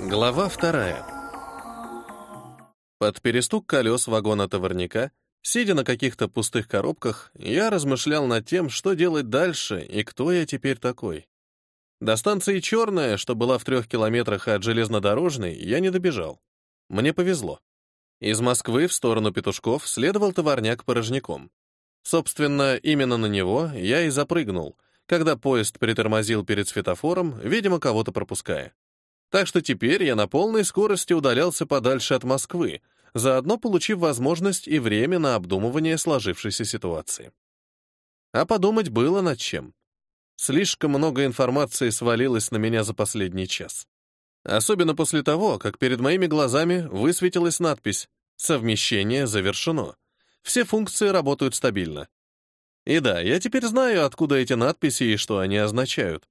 Глава вторая. Под перестук колес вагона товарника, сидя на каких-то пустых коробках, я размышлял над тем, что делать дальше и кто я теперь такой. До станции «Черная», что была в трех километрах от железнодорожной, я не добежал. Мне повезло. Из Москвы в сторону Петушков следовал товарняк порожняком. Собственно, именно на него я и запрыгнул, когда поезд притормозил перед светофором, видимо, кого-то пропуская. Так что теперь я на полной скорости удалялся подальше от Москвы, заодно получив возможность и время на обдумывание сложившейся ситуации. А подумать было над чем. Слишком много информации свалилось на меня за последний час. Особенно после того, как перед моими глазами высветилась надпись «Совмещение завершено». Все функции работают стабильно. И да, я теперь знаю, откуда эти надписи и что они означают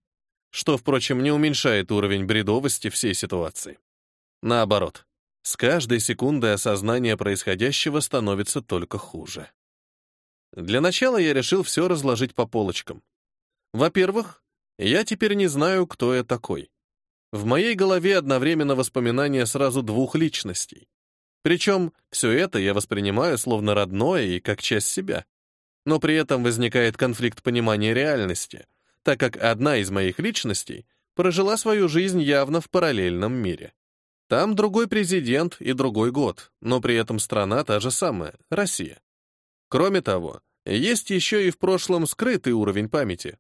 что, впрочем, не уменьшает уровень бредовости всей ситуации. Наоборот, с каждой секундой осознание происходящего становится только хуже. Для начала я решил все разложить по полочкам. Во-первых, я теперь не знаю, кто я такой. В моей голове одновременно воспоминания сразу двух личностей. Причем все это я воспринимаю словно родное и как часть себя. Но при этом возникает конфликт понимания реальности, так как одна из моих личностей прожила свою жизнь явно в параллельном мире. Там другой президент и другой год, но при этом страна та же самая — Россия. Кроме того, есть еще и в прошлом скрытый уровень памяти.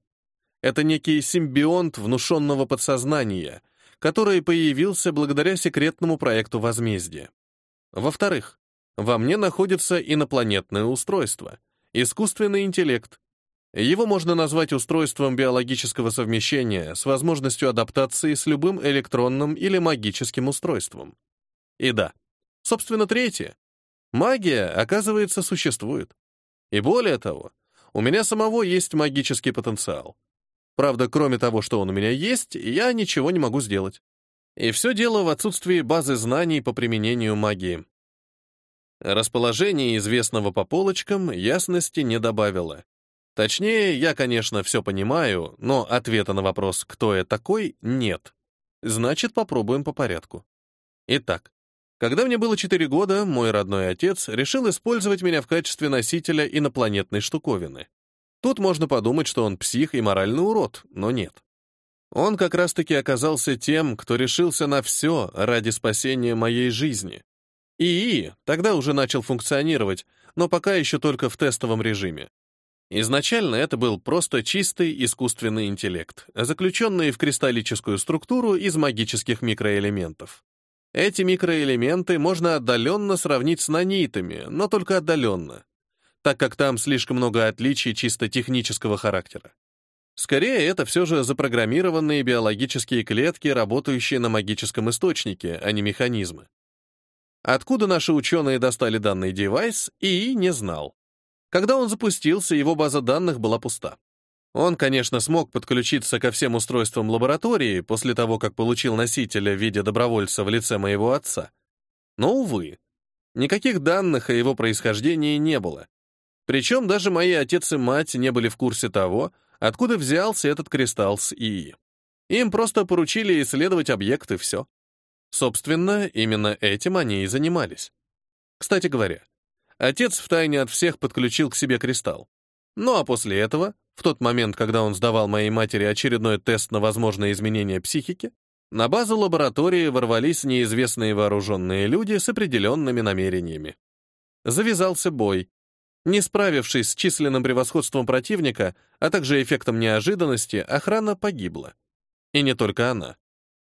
Это некий симбионт внушенного подсознания, который появился благодаря секретному проекту возмездия. Во-вторых, во мне находится инопланетное устройство, искусственный интеллект, его можно назвать устройством биологического совмещения с возможностью адаптации с любым электронным или магическим устройством. И да, собственно, третье. Магия, оказывается, существует. И более того, у меня самого есть магический потенциал. Правда, кроме того, что он у меня есть, я ничего не могу сделать. И все дело в отсутствии базы знаний по применению магии. Расположение известного по полочкам ясности не добавило. Точнее, я, конечно, все понимаю, но ответа на вопрос, кто я такой, нет. Значит, попробуем по порядку. Итак, когда мне было 4 года, мой родной отец решил использовать меня в качестве носителя инопланетной штуковины. Тут можно подумать, что он псих и моральный урод, но нет. Он как раз-таки оказался тем, кто решился на все ради спасения моей жизни. ИИ тогда уже начал функционировать, но пока еще только в тестовом режиме. Изначально это был просто чистый искусственный интеллект, заключенный в кристаллическую структуру из магических микроэлементов. Эти микроэлементы можно отдаленно сравнить с нанитами, но только отдаленно, так как там слишком много отличий чисто технического характера. Скорее, это все же запрограммированные биологические клетки, работающие на магическом источнике, а не механизмы. Откуда наши ученые достали данный девайс, ИИ не знал. Когда он запустился, его база данных была пуста. Он, конечно, смог подключиться ко всем устройствам лаборатории после того, как получил носителя в виде добровольца в лице моего отца. Но, увы, никаких данных о его происхождении не было. Причем даже мои отец и мать не были в курсе того, откуда взялся этот кристалл с ИИ. Им просто поручили исследовать объект и все. Собственно, именно этим они и занимались. Кстати говоря, Отец втайне от всех подключил к себе кристалл. Ну а после этого, в тот момент, когда он сдавал моей матери очередной тест на возможные изменения психики, на базу лаборатории ворвались неизвестные вооруженные люди с определенными намерениями. Завязался бой. Не справившись с численным превосходством противника, а также эффектом неожиданности, охрана погибла. И не только она.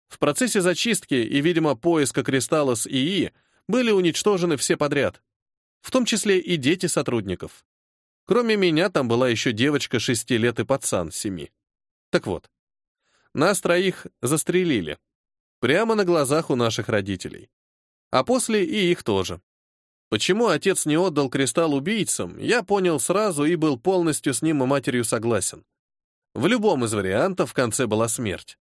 В процессе зачистки и, видимо, поиска кристалла с ИИ были уничтожены все подряд, в том числе и дети сотрудников. Кроме меня там была еще девочка шести лет и пацан семи. Так вот, нас троих застрелили. Прямо на глазах у наших родителей. А после и их тоже. Почему отец не отдал кристалл убийцам, я понял сразу и был полностью с ним и матерью согласен. В любом из вариантов в конце была смерть.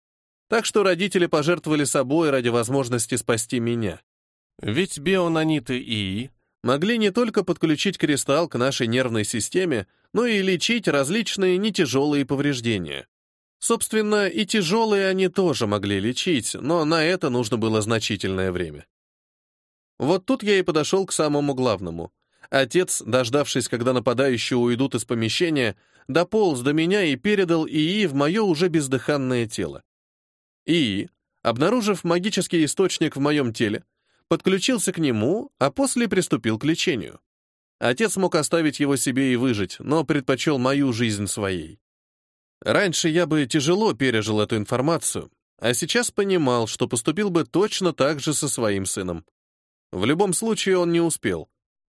Так что родители пожертвовали собой ради возможности спасти меня. Ведь бионаниты ИИ могли не только подключить кристалл к нашей нервной системе, но и лечить различные нетяжелые повреждения. Собственно, и тяжелые они тоже могли лечить, но на это нужно было значительное время. Вот тут я и подошел к самому главному. Отец, дождавшись, когда нападающие уйдут из помещения, дополз до меня и передал ИИ в мое уже бездыханное тело. ИИ, обнаружив магический источник в моем теле, подключился к нему, а после приступил к лечению. Отец мог оставить его себе и выжить, но предпочел мою жизнь своей. Раньше я бы тяжело пережил эту информацию, а сейчас понимал, что поступил бы точно так же со своим сыном. В любом случае он не успел.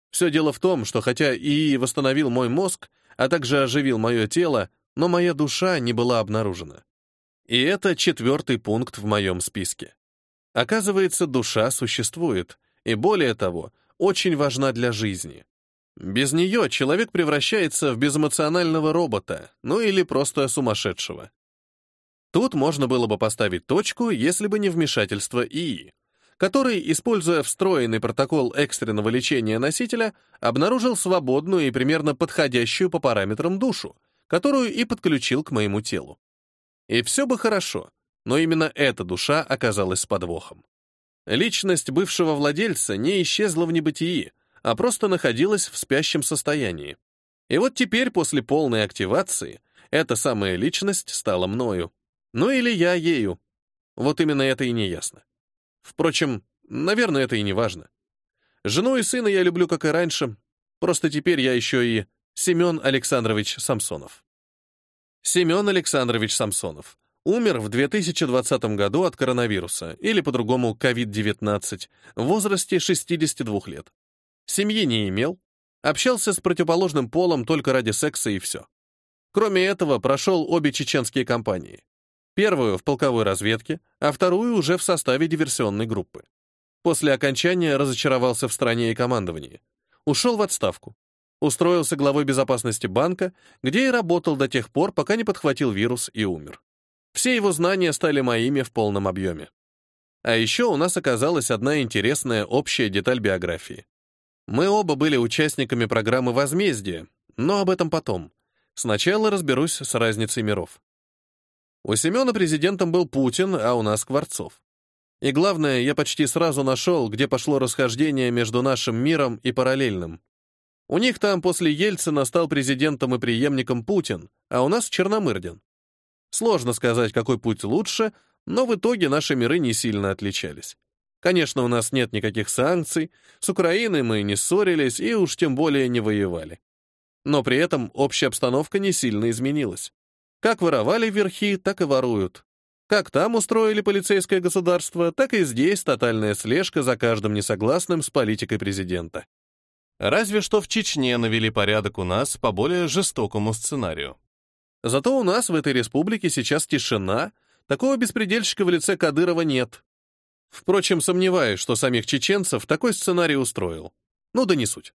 Все дело в том, что хотя ИИ восстановил мой мозг, а также оживил мое тело, но моя душа не была обнаружена. И это четвертый пункт в моем списке. Оказывается, душа существует, и более того, очень важна для жизни. Без нее человек превращается в безэмоционального робота, ну или просто сумасшедшего. Тут можно было бы поставить точку, если бы не вмешательство ИИ, который, используя встроенный протокол экстренного лечения носителя, обнаружил свободную и примерно подходящую по параметрам душу, которую и подключил к моему телу. И все бы хорошо, но именно эта душа оказалась с подвохом. Личность бывшего владельца не исчезла в небытии, а просто находилась в спящем состоянии. И вот теперь, после полной активации, эта самая личность стала мною. Ну или я ею. Вот именно это и не ясно. Впрочем, наверное, это и не важно. Жену и сына я люблю, как и раньше, просто теперь я еще и Семен Александрович Самсонов. Семен Александрович Самсонов умер в 2020 году от коронавируса, или по-другому COVID-19, в возрасте 62 лет. Семьи не имел, общался с противоположным полом только ради секса и все. Кроме этого, прошел обе чеченские кампании. Первую в полковой разведке, а вторую уже в составе диверсионной группы. После окончания разочаровался в стране и командовании. Ушел в отставку. Устроился главой безопасности банка, где и работал до тех пор, пока не подхватил вирус и умер. Все его знания стали моими в полном объеме. А еще у нас оказалась одна интересная общая деталь биографии. Мы оба были участниками программы «Возмездие», но об этом потом. Сначала разберусь с разницей миров. У Семена президентом был Путин, а у нас Скворцов. И главное, я почти сразу нашел, где пошло расхождение между нашим миром и параллельным. У них там после Ельцина стал президентом и преемником Путин, а у нас Черномырдин. Сложно сказать, какой путь лучше, но в итоге наши миры не сильно отличались. Конечно, у нас нет никаких санкций, с Украиной мы не ссорились и уж тем более не воевали. Но при этом общая обстановка не сильно изменилась. Как воровали верхи, так и воруют. Как там устроили полицейское государство, так и здесь тотальная слежка за каждым несогласным с политикой президента. Разве что в Чечне навели порядок у нас по более жестокому сценарию. Зато у нас в этой республике сейчас тишина, такого беспредельщика в лице Кадырова нет. Впрочем, сомневаюсь, что самих чеченцев такой сценарий устроил. Ну да не суть.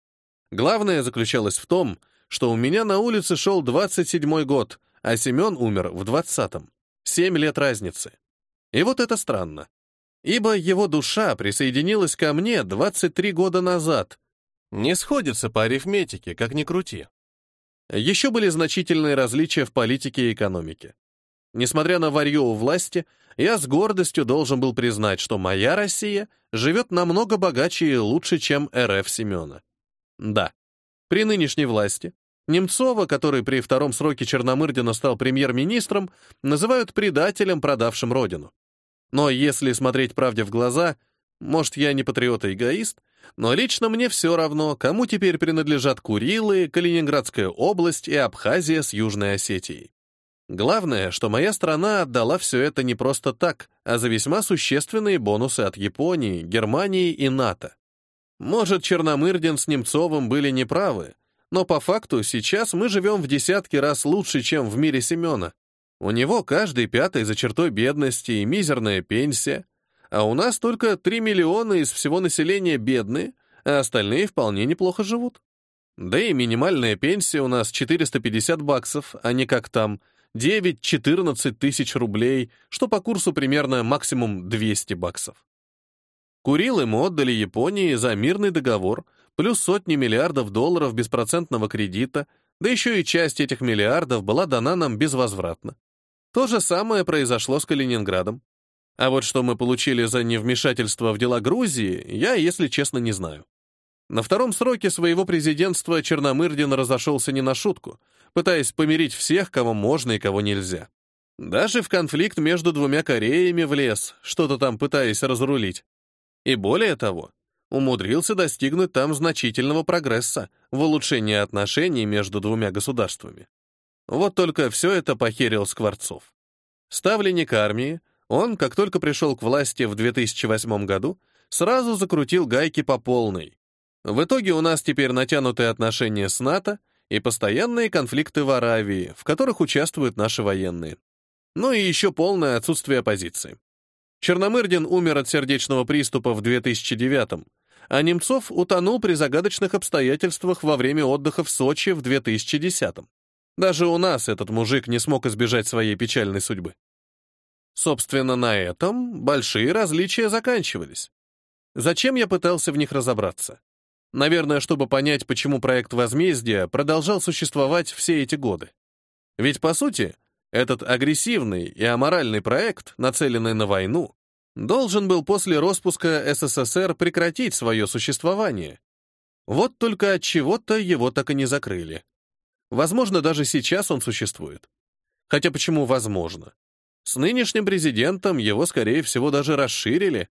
Главное заключалось в том, что у меня на улице шел 27-й год, а Семен умер в 20-м. Семь лет разницы. И вот это странно. Ибо его душа присоединилась ко мне 23 года назад. Не сходится по арифметике, как ни крути. Еще были значительные различия в политике и экономике. Несмотря на варье у власти, я с гордостью должен был признать, что моя Россия живет намного богаче и лучше, чем РФ Семена. Да, при нынешней власти Немцова, который при втором сроке Черномырдина стал премьер-министром, называют предателем, продавшим родину. Но если смотреть правде в глаза, может, я не патриот и эгоист, но лично мне все равно, кому теперь принадлежат Курилы, Калининградская область и Абхазия с Южной Осетией. Главное, что моя страна отдала все это не просто так, а за весьма существенные бонусы от Японии, Германии и НАТО. Может, Черномырдин с Немцовым были неправы, но по факту сейчас мы живем в десятки раз лучше, чем в мире Семена. У него каждый пятый за чертой бедности и мизерная пенсия, а у нас только 3 миллиона из всего населения бедные, а остальные вполне неплохо живут. Да и минимальная пенсия у нас 450 баксов, а не как там – 9-14 тысяч рублей, что по курсу примерно максимум 200 баксов. Курилы мы отдали Японии за мирный договор, плюс сотни миллиардов долларов беспроцентного кредита, да еще и часть этих миллиардов была дана нам безвозвратно. То же самое произошло с Калининградом. А вот что мы получили за невмешательство в дела Грузии, я, если честно, не знаю. На втором сроке своего президентства Черномырдин разошелся не на шутку, пытаясь помирить всех, кого можно и кого нельзя. Даже в конфликт между двумя Кореями влез, что-то там пытаясь разрулить. И более того, умудрился достигнуть там значительного прогресса в улучшении отношений между двумя государствами. Вот только все это похерил Скворцов. Ставленник армии, он, как только пришел к власти в 2008 году, сразу закрутил гайки по полной. В итоге у нас теперь натянутые отношения с НАТО и постоянные конфликты в Аравии, в которых участвуют наши военные. Ну и еще полное отсутствие оппозиции. Черномырдин умер от сердечного приступа в 2009 а Немцов утонул при загадочных обстоятельствах во время отдыха в Сочи в 2010-м. Даже у нас этот мужик не смог избежать своей печальной судьбы. Собственно, на этом большие различия заканчивались. Зачем я пытался в них разобраться? Наверное, чтобы понять, почему проект возмездия продолжал существовать все эти годы. Ведь, по сути, этот агрессивный и аморальный проект, нацеленный на войну, должен был после распуска СССР прекратить свое существование. Вот только от чего-то его так и не закрыли. Возможно, даже сейчас он существует. Хотя почему возможно? С нынешним президентом его, скорее всего, даже расширили.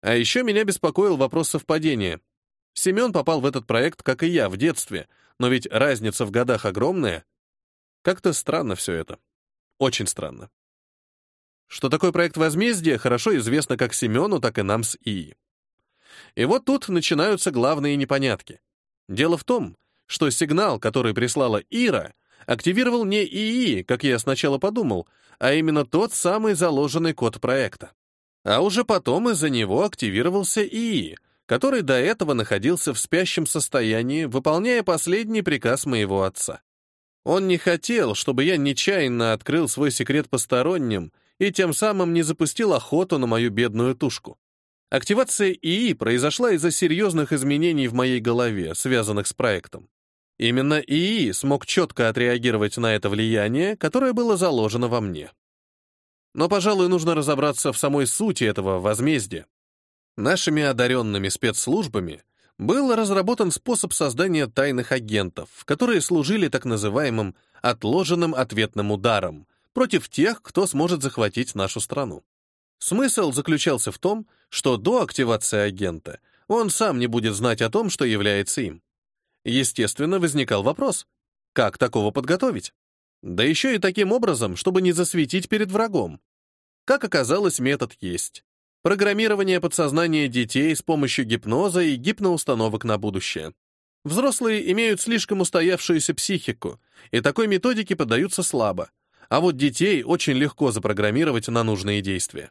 А еще меня беспокоил вопрос совпадения. Семен попал в этот проект, как и я, в детстве, но ведь разница в годах огромная. Как-то странно все это. Очень странно. Что такое проект возмездия, хорошо известно как Семену, так и нам с ИИ. И вот тут начинаются главные непонятки. Дело в том, что сигнал, который прислала Ира, активировал не ИИ, как я сначала подумал, а именно тот самый заложенный код проекта. А уже потом из-за него активировался ИИ, который до этого находился в спящем состоянии, выполняя последний приказ моего отца. Он не хотел, чтобы я нечаянно открыл свой секрет посторонним и тем самым не запустил охоту на мою бедную тушку. Активация ИИ произошла из-за серьезных изменений в моей голове, связанных с проектом. Именно ИИ смог четко отреагировать на это влияние, которое было заложено во мне. Но, пожалуй, нужно разобраться в самой сути этого возмездия. Нашими одаренными спецслужбами был разработан способ создания тайных агентов, которые служили так называемым отложенным ответным ударом, против тех, кто сможет захватить нашу страну. Смысл заключался в том, что до активации агента он сам не будет знать о том, что является им. Естественно, возникал вопрос, как такого подготовить? Да еще и таким образом, чтобы не засветить перед врагом. Как оказалось, метод есть. Программирование подсознания детей с помощью гипноза и гипноустановок на будущее. Взрослые имеют слишком устоявшуюся психику, и такой методике поддаются слабо, а вот детей очень легко запрограммировать на нужные действия.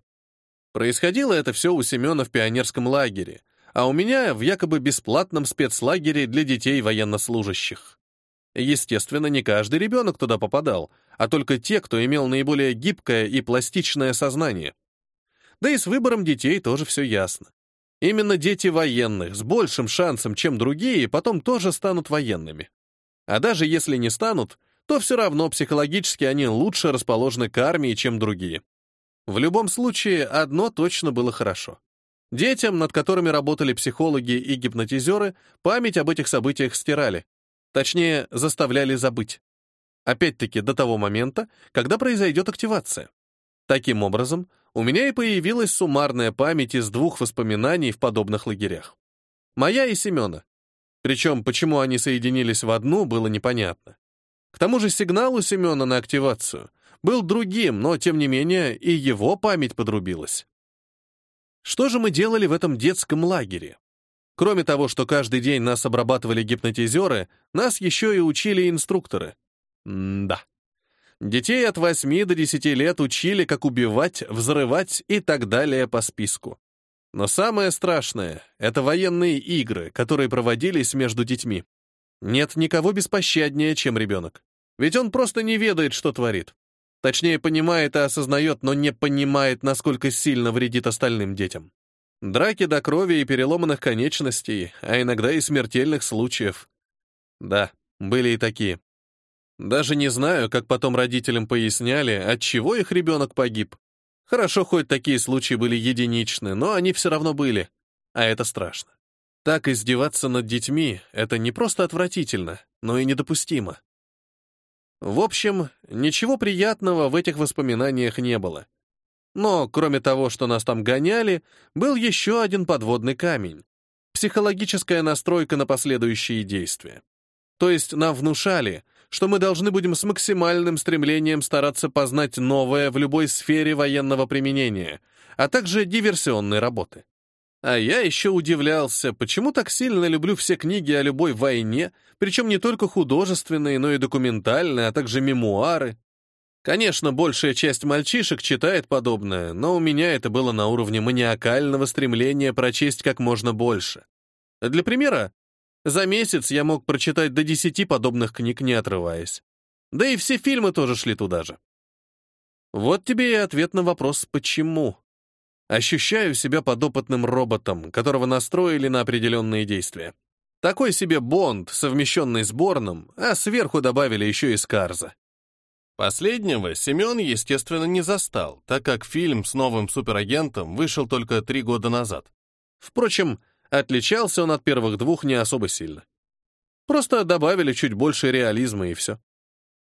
Происходило это все у Семена в пионерском лагере, а у меня в якобы бесплатном спецлагере для детей военнослужащих. Естественно, не каждый ребенок туда попадал, а только те, кто имел наиболее гибкое и пластичное сознание. Да и с выбором детей тоже все ясно. Именно дети военных с большим шансом, чем другие, потом тоже станут военными. А даже если не станут, то все равно психологически они лучше расположены к армии, чем другие. В любом случае, одно точно было хорошо. Детям, над которыми работали психологи и гипнотизеры, память об этих событиях стирали. Точнее, заставляли забыть. Опять-таки, до того момента, когда произойдет активация. Таким образом, у меня и появилась суммарная память из двух воспоминаний в подобных лагерях. Моя и Семена. Причем, почему они соединились в одну, было непонятно. К тому же сигнал у Семена на активацию был другим, но, тем не менее, и его память подрубилась. Что же мы делали в этом детском лагере? Кроме того, что каждый день нас обрабатывали гипнотизеры, нас еще и учили инструкторы. М да. Детей от 8 до 10 лет учили, как убивать, взрывать и так далее по списку. Но самое страшное — это военные игры, которые проводились между детьми. Нет никого беспощаднее, чем ребенок. Ведь он просто не ведает, что творит. Точнее, понимает и осознает, но не понимает, насколько сильно вредит остальным детям. Драки до крови и переломанных конечностей, а иногда и смертельных случаев. Да, были и такие. Даже не знаю, как потом родителям поясняли, от чего их ребенок погиб. Хорошо, хоть такие случаи были единичны, но они все равно были. А это страшно. Так издеваться над детьми — это не просто отвратительно, но и недопустимо. В общем, ничего приятного в этих воспоминаниях не было. Но, кроме того, что нас там гоняли, был еще один подводный камень — психологическая настройка на последующие действия. То есть нам внушали, что мы должны будем с максимальным стремлением стараться познать новое в любой сфере военного применения, а также диверсионной работы. А я еще удивлялся, почему так сильно люблю все книги о любой войне, причем не только художественные, но и документальные, а также мемуары. Конечно, большая часть мальчишек читает подобное, но у меня это было на уровне маниакального стремления прочесть как можно больше. Для примера, за месяц я мог прочитать до десяти подобных книг, не отрываясь. Да и все фильмы тоже шли туда же. Вот тебе и ответ на вопрос «почему?». Ощущаю себя подопытным роботом, которого настроили на определенные действия. Такой себе Бонд, совмещенный с Борном, а сверху добавили еще и Скарза. Последнего Семен, естественно, не застал, так как фильм с новым суперагентом вышел только три года назад. Впрочем, Отличался он от первых двух не особо сильно. Просто добавили чуть больше реализма и все.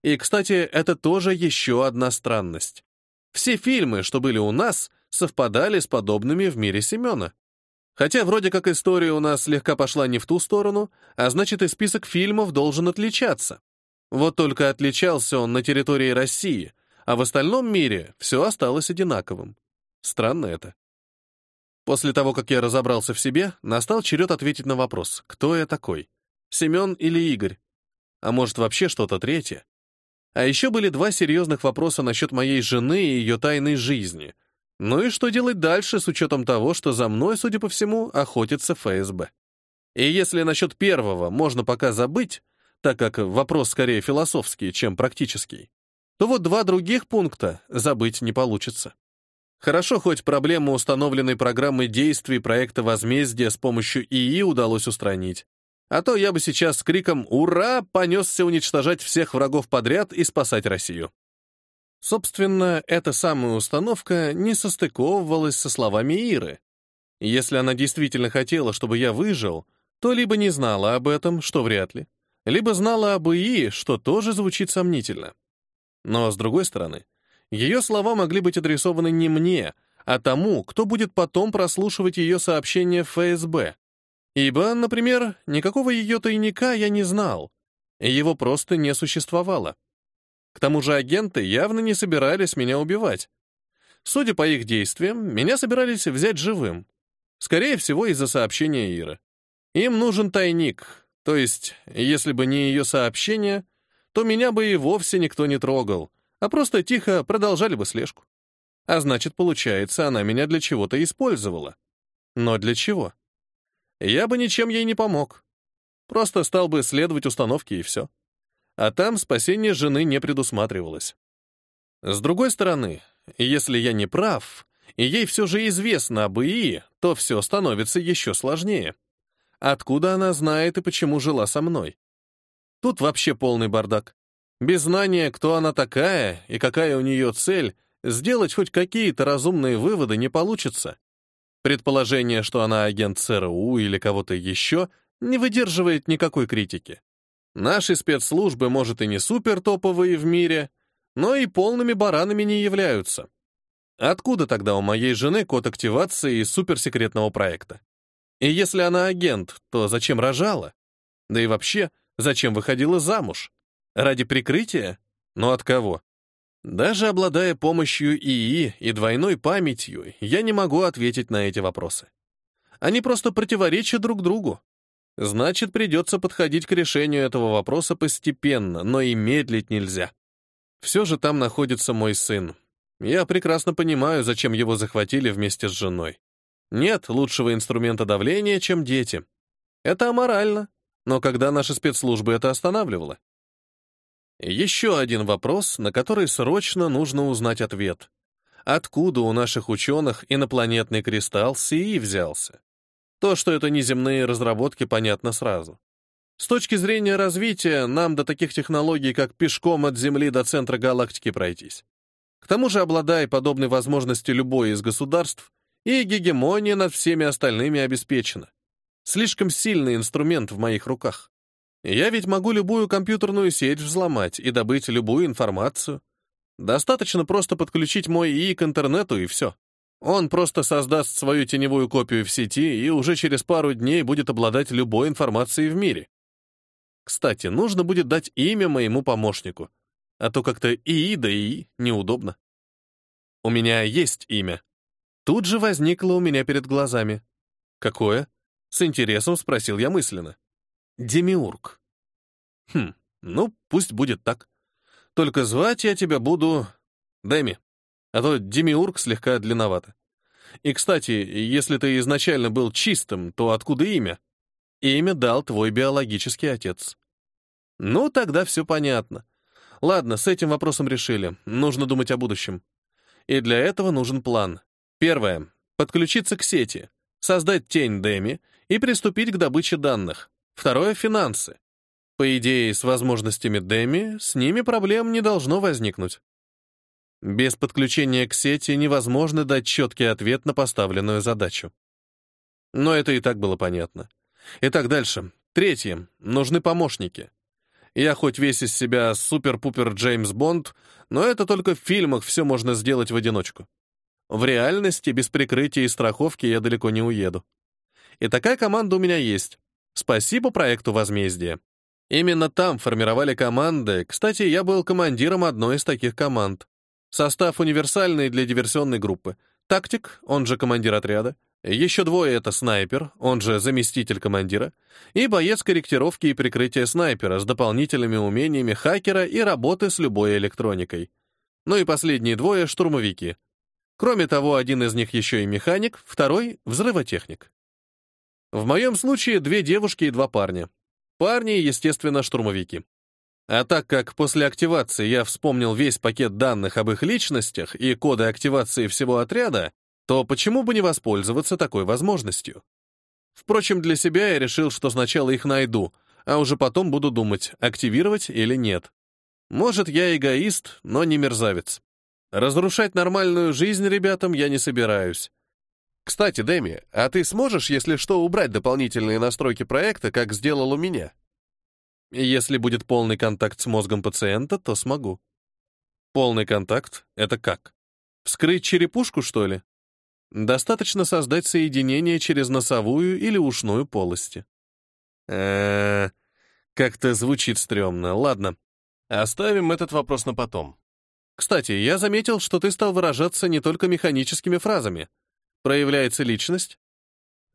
И, кстати, это тоже еще одна странность. Все фильмы, что были у нас, совпадали с подобными в мире Семена. Хотя вроде как история у нас слегка пошла не в ту сторону, а значит и список фильмов должен отличаться. Вот только отличался он на территории России, а в остальном мире все осталось одинаковым. Странно это. После того, как я разобрался в себе, настал черед ответить на вопрос, кто я такой? Семен или Игорь? А может, вообще что-то третье? А еще были два серьезных вопроса насчет моей жены и ее тайной жизни. Ну и что делать дальше с учетом того, что за мной, судя по всему, охотится ФСБ? И если насчет первого можно пока забыть, так как вопрос скорее философский, чем практический, то вот два других пункта забыть не получится. Хорошо, хоть проблему установленной программы действий проекта возмездия с помощью ИИ удалось устранить. А то я бы сейчас с криком «Ура!» понесся уничтожать всех врагов подряд и спасать Россию. Собственно, эта самая установка не состыковывалась со словами Иры. Если она действительно хотела, чтобы я выжил, то либо не знала об этом, что вряд ли, либо знала об ИИ, что тоже звучит сомнительно. Но, с другой стороны, ее слова могли быть адресованы не мне, а тому, кто будет потом прослушивать ее сообщения в ФСБ. Ибо, например, никакого ее тайника я не знал. Его просто не существовало. К тому же агенты явно не собирались меня убивать. Судя по их действиям, меня собирались взять живым. Скорее всего, из-за сообщения Иры. Им нужен тайник, то есть, если бы не ее сообщение, то меня бы и вовсе никто не трогал, а просто тихо продолжали бы слежку. А значит, получается, она меня для чего-то использовала. Но для чего? Я бы ничем ей не помог. Просто стал бы следовать установке и все. А там спасение жены не предусматривалось. С другой стороны, если я не прав, и ей все же известно об ИИ, то все становится еще сложнее. Откуда она знает и почему жила со мной? Тут вообще полный бардак. Без знания, кто она такая и какая у нее цель, сделать хоть какие-то разумные выводы не получится. Предположение, что она агент ЦРУ или кого-то еще, не выдерживает никакой критики. Наши спецслужбы, может, и не супер топовые в мире, но и полными баранами не являются. Откуда тогда у моей жены код активации из суперсекретного проекта? И если она агент, то зачем рожала? Да и вообще, зачем выходила замуж? Ради прикрытия? Но от кого? Даже обладая помощью ИИ и двойной памятью, я не могу ответить на эти вопросы. Они просто противоречат друг другу. Значит, придется подходить к решению этого вопроса постепенно, но и медлить нельзя. Все же там находится мой сын. Я прекрасно понимаю, зачем его захватили вместе с женой. Нет лучшего инструмента давления, чем дети. Это аморально, но когда наши спецслужбы это останавливало? Еще один вопрос, на который срочно нужно узнать ответ. Откуда у наших ученых инопланетный кристалл СИИ взялся? То, что это неземные разработки, понятно сразу. С точки зрения развития, нам до таких технологий, как пешком от Земли до центра галактики пройтись. К тому же, обладая подобной возможностью любое из государств, и гегемония над всеми остальными обеспечена. Слишком сильный инструмент в моих руках. Я ведь могу любую компьютерную сеть взломать и добыть любую информацию. Достаточно просто подключить мой ИИ к интернету, и все. Он просто создаст свою теневую копию в сети и уже через пару дней будет обладать любой информацией в мире. Кстати, нужно будет дать имя моему помощнику, а то как-то ИИ да ИИ неудобно. У меня есть имя. Тут же возникло у меня перед глазами. Какое? С интересом спросил я мысленно. Демиург. Хм, ну, пусть будет так. Только звать я тебя буду Деми, а то Демиург слегка длинновато. И, кстати, если ты изначально был чистым, то откуда имя? Имя дал твой биологический отец. Ну, тогда все понятно. Ладно, с этим вопросом решили. Нужно думать о будущем. И для этого нужен план. Первое. Подключиться к сети, создать тень Деми и приступить к добыче данных. Второе — финансы. По идее, с возможностями Деми с ними проблем не должно возникнуть. Без подключения к сети невозможно дать четкий ответ на поставленную задачу. Но это и так было понятно. Итак, дальше. Третье. Нужны помощники. Я хоть весь из себя супер-пупер Джеймс Бонд, но это только в фильмах все можно сделать в одиночку. В реальности без прикрытия и страховки я далеко не уеду. И такая команда у меня есть. Спасибо проекту «Возмездие». Именно там формировали команды. Кстати, я был командиром одной из таких команд. Состав универсальный для диверсионной группы. Тактик, он же командир отряда. Еще двое — это снайпер, он же заместитель командира. И боец корректировки и прикрытия снайпера с дополнительными умениями хакера и работы с любой электроникой. Ну и последние двое — штурмовики. Кроме того, один из них еще и механик, второй — взрывотехник. В моем случае две девушки и два парня. Парни, естественно, штурмовики. А так как после активации я вспомнил весь пакет данных об их личностях и коды активации всего отряда, то почему бы не воспользоваться такой возможностью? Впрочем, для себя я решил, что сначала их найду, а уже потом буду думать, активировать или нет. Может, я эгоист, но не мерзавец. Разрушать нормальную жизнь ребятам я не собираюсь. Кстати, Дэми, а ты сможешь, если что, убрать дополнительные настройки проекта, как сделал у меня? Если будет полный контакт с мозгом пациента, то смогу. Полный контакт — это как? Вскрыть черепушку, что ли? Достаточно создать соединение через носовую или ушную полости. э как-то звучит стрёмно. Ладно, оставим этот вопрос на потом. Кстати, я заметил, что ты стал выражаться не только механическими фразами — Проявляется личность?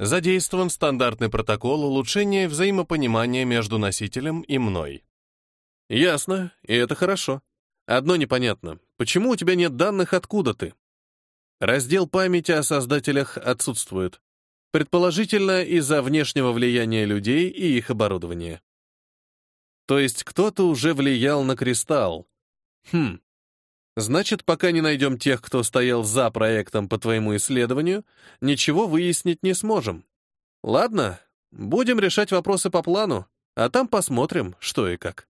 Задействован стандартный протокол улучшения взаимопонимания между носителем и мной. Ясно, и это хорошо. Одно непонятно. Почему у тебя нет данных, откуда ты? Раздел памяти о создателях отсутствует. Предположительно, из-за внешнего влияния людей и их оборудования. То есть кто-то уже влиял на кристалл. Хм, Значит, пока не найдем тех, кто стоял за проектом по твоему исследованию, ничего выяснить не сможем. Ладно, будем решать вопросы по плану, а там посмотрим, что и как.